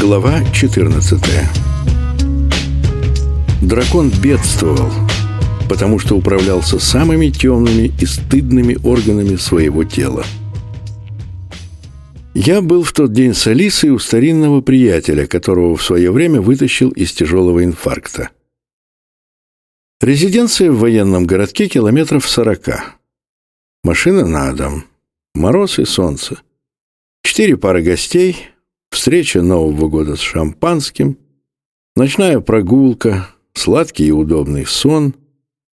Глава 14 Дракон бедствовал, потому что управлялся самыми темными и стыдными органами своего тела. Я был в тот день с Алисой у старинного приятеля, которого в свое время вытащил из тяжелого инфаркта. Резиденция в военном городке километров сорока. Машина на дом. Мороз и солнце. Четыре пары гостей — встреча Нового года с шампанским, ночная прогулка, сладкий и удобный сон,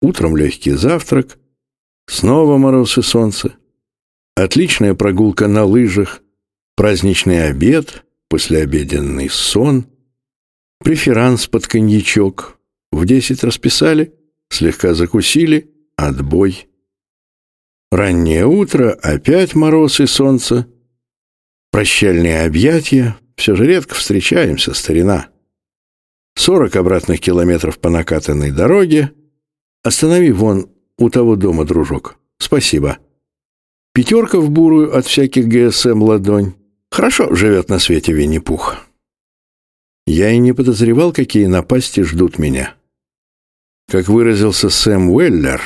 утром легкий завтрак, снова мороз и солнце, отличная прогулка на лыжах, праздничный обед, послеобеденный сон, преферанс под коньячок, в десять расписали, слегка закусили, отбой. Раннее утро, опять мороз и солнце — Прощальные объятия. Все же редко встречаемся, старина. Сорок обратных километров по накатанной дороге. Останови вон у того дома, дружок. Спасибо. Пятерка в бурую от всяких ГСМ ладонь. Хорошо живет на свете Винни-Пух. Я и не подозревал, какие напасти ждут меня. Как выразился Сэм Уэллер,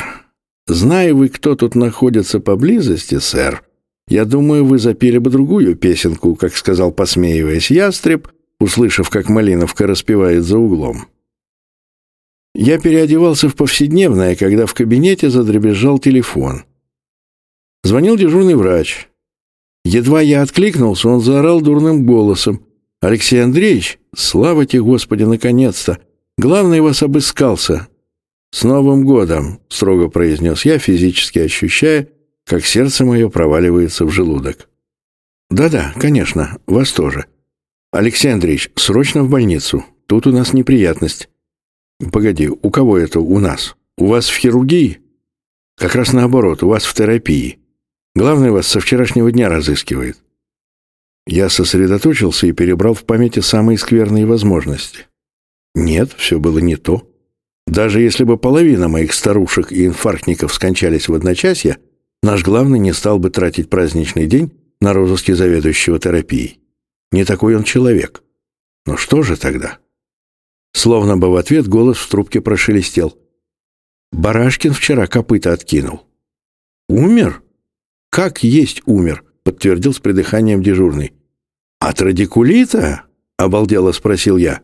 «Зная вы, кто тут находится поблизости, сэр, я думаю, вы запели бы другую песенку, как сказал, посмеиваясь, ястреб, услышав, как Малиновка распевает за углом. Я переодевался в повседневное, когда в кабинете задребезжал телефон. Звонил дежурный врач. Едва я откликнулся, он заорал дурным голосом. «Алексей Андреевич, слава тебе, Господи, наконец-то! Главный вас обыскался!» «С Новым годом!» — строго произнес я, физически ощущая, как сердце мое проваливается в желудок. «Да-да, конечно, вас тоже. Алексей Андреевич, срочно в больницу. Тут у нас неприятность». «Погоди, у кого это у нас? У вас в хирургии?» «Как раз наоборот, у вас в терапии. Главное вас со вчерашнего дня разыскивает». Я сосредоточился и перебрал в памяти самые скверные возможности. Нет, все было не то. Даже если бы половина моих старушек и инфарктников скончались в одночасье, Наш главный не стал бы тратить праздничный день на розыске заведующего терапией. Не такой он человек. Но что же тогда? Словно бы в ответ голос в трубке прошелестел. Барашкин вчера копыта откинул. «Умер? Как есть умер?» — подтвердил с придыханием дежурный. «От радикулита?» — обалдело спросил я.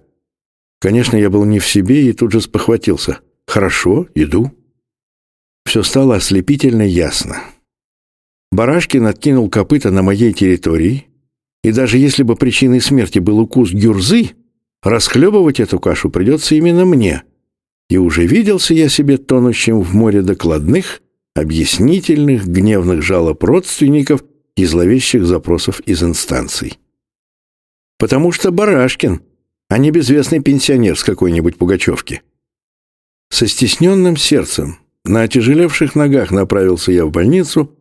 Конечно, я был не в себе и тут же спохватился. «Хорошо, иду». Все стало ослепительно ясно. Барашкин откинул копыта на моей территории, и даже если бы причиной смерти был укус гюрзы, расхлебывать эту кашу придется именно мне. И уже виделся я себе тонущим в море докладных, объяснительных, гневных жалоб родственников и зловещих запросов из инстанций. Потому что Барашкин, а не безвестный пенсионер с какой-нибудь пугачевки. Со стесненным сердцем, на отяжелевших ногах направился я в больницу,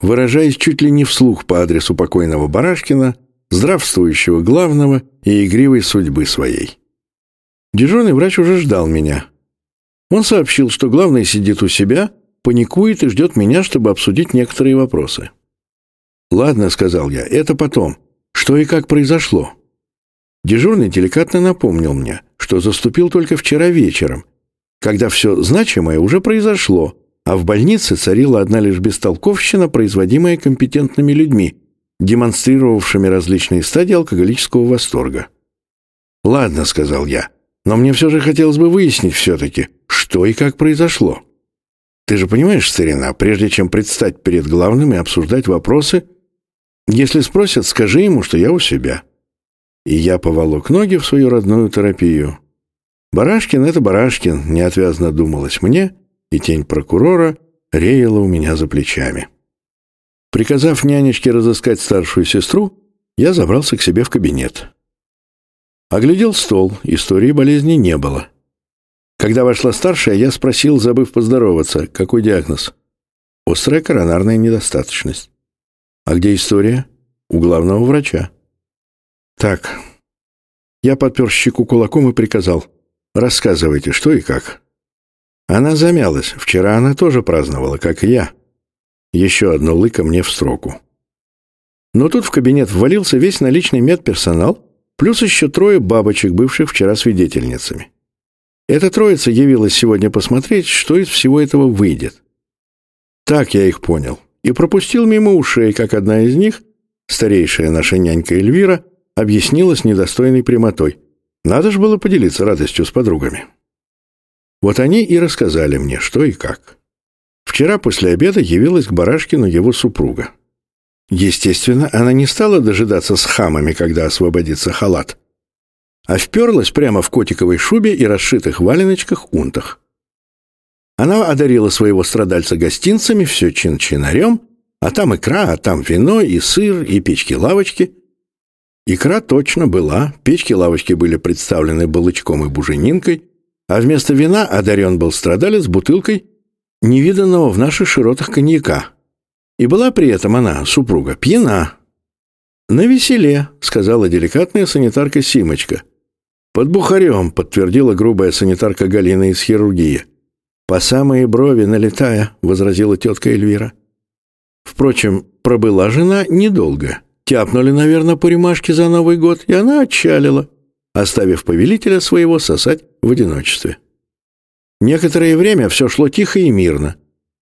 выражаясь чуть ли не вслух по адресу покойного Барашкина, здравствующего главного и игривой судьбы своей. Дежурный врач уже ждал меня. Он сообщил, что главный сидит у себя, паникует и ждет меня, чтобы обсудить некоторые вопросы. «Ладно», — сказал я, — «это потом. Что и как произошло?» Дежурный деликатно напомнил мне, что заступил только вчера вечером, когда все значимое уже произошло, а в больнице царила одна лишь бестолковщина, производимая компетентными людьми, демонстрировавшими различные стадии алкоголического восторга. «Ладно», — сказал я, — «но мне все же хотелось бы выяснить все-таки, что и как произошло. Ты же понимаешь, старина, прежде чем предстать перед главным и обсуждать вопросы, если спросят, скажи ему, что я у себя». И я поволок ноги в свою родную терапию. Барашкин — это Барашкин, неотвязно думалось мне, и тень прокурора реяла у меня за плечами. Приказав нянечке разыскать старшую сестру, я забрался к себе в кабинет. Оглядел стол, истории болезни не было. Когда вошла старшая, я спросил, забыв поздороваться, какой диагноз? Острая коронарная недостаточность. А где история? У главного врача. Так. Я подпер щеку кулаком и приказал — Рассказывайте, что и как». Она замялась. Вчера она тоже праздновала, как и я. Еще одно лыко мне в строку. Но тут в кабинет ввалился весь наличный медперсонал плюс еще трое бабочек, бывших вчера свидетельницами. Эта троица явилась сегодня посмотреть, что из всего этого выйдет. Так я их понял. И пропустил мимо ушей, как одна из них, старейшая наша нянька Эльвира, объяснила с недостойной прямотой. Надо же было поделиться радостью с подругами. Вот они и рассказали мне, что и как. Вчера после обеда явилась к Барашкину его супруга. Естественно, она не стала дожидаться с хамами, когда освободится халат, а вперлась прямо в котиковой шубе и расшитых валеночках-унтах. Она одарила своего страдальца гостинцами, все чин-чинарем, а там икра, а там вино, и сыр, и печки-лавочки. Икра точно была, печки-лавочки были представлены балычком и буженинкой, а вместо вина одарен был страдалец бутылкой невиданного в наших широтах коньяка. И была при этом она, супруга, пьяна. «На веселе», — сказала деликатная санитарка Симочка. «Под бухарем», — подтвердила грубая санитарка Галина из хирургии. «По самые брови налетая», — возразила тетка Эльвира. Впрочем, пробыла жена недолго. Тяпнули, наверное, по рюмашке за Новый год, и она отчалила, оставив повелителя своего сосать в одиночестве. Некоторое время все шло тихо и мирно,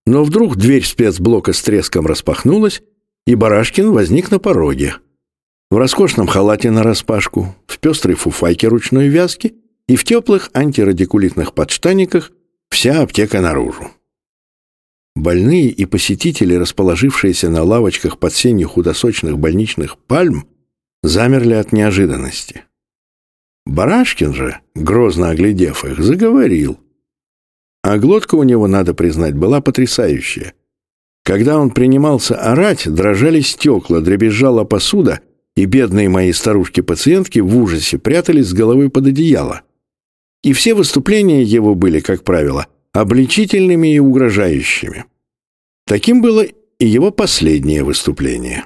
но вдруг дверь спецблока с треском распахнулась, и Барашкин возник на пороге. В роскошном халате нараспашку, в пестрой фуфайке ручной вязки и в теплых антирадикулитных подштаниках вся аптека наружу. Больные и посетители, расположившиеся на лавочках под сенью худосочных больничных пальм, замерли от неожиданности. Барашкин же, грозно оглядев их, заговорил. А глотка у него, надо признать, была потрясающая. Когда он принимался орать, дрожали стекла, дребезжала посуда, и бедные мои старушки-пациентки в ужасе прятались с головой под одеяло. И все выступления его были, как правило, обличительными и угрожающими. Таким было и его последнее выступление.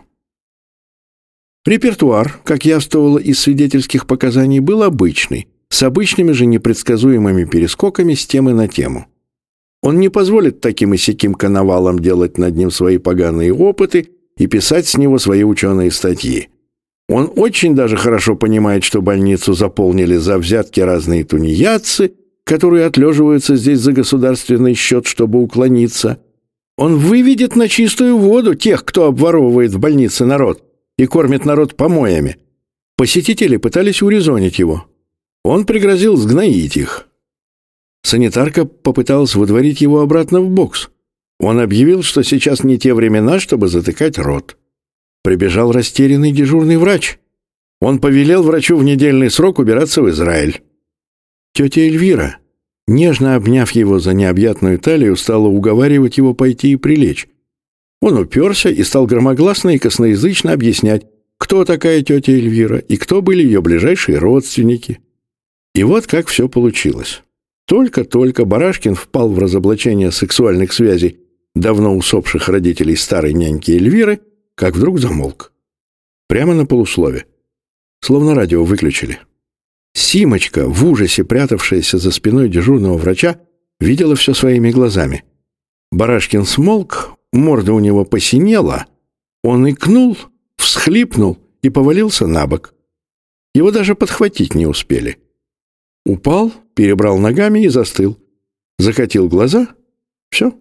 Репертуар, как явствовало из свидетельских показаний, был обычный, с обычными же непредсказуемыми перескоками с темы на тему. Он не позволит таким и сяким коновалам делать над ним свои поганые опыты и писать с него свои ученые статьи. Он очень даже хорошо понимает, что больницу заполнили за взятки разные тунеядцы, которые отлеживаются здесь за государственный счет, чтобы уклониться. Он выведет на чистую воду тех, кто обворовывает в больнице народ и кормит народ помоями. Посетители пытались урезонить его. Он пригрозил сгноить их. Санитарка попыталась выдворить его обратно в бокс. Он объявил, что сейчас не те времена, чтобы затыкать рот. Прибежал растерянный дежурный врач. Он повелел врачу в недельный срок убираться в Израиль. Тетя Эльвира, нежно обняв его за необъятную талию, стала уговаривать его пойти и прилечь. Он уперся и стал громогласно и косноязычно объяснять, кто такая тетя Эльвира и кто были ее ближайшие родственники. И вот как все получилось. Только-только Барашкин впал в разоблачение сексуальных связей давно усопших родителей старой няньки Эльвиры, как вдруг замолк. Прямо на полуслове. Словно радио выключили. Симочка, в ужасе прятавшаяся за спиной дежурного врача, видела все своими глазами. Барашкин смолк, морда у него посинела, он икнул, всхлипнул и повалился на бок. Его даже подхватить не успели. Упал, перебрал ногами и застыл. Закатил глаза. Все.